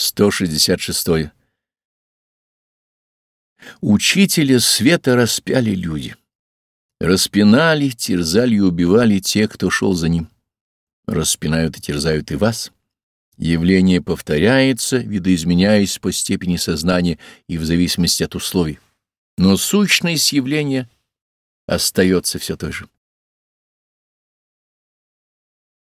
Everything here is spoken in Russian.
166. Учителя света распяли люди. Распинали, терзали и убивали тех, кто шел за ним. Распинают и терзают и вас. Явление повторяется, видоизменяясь по степени сознания и в зависимости от условий. Но сущность явления остается все той же.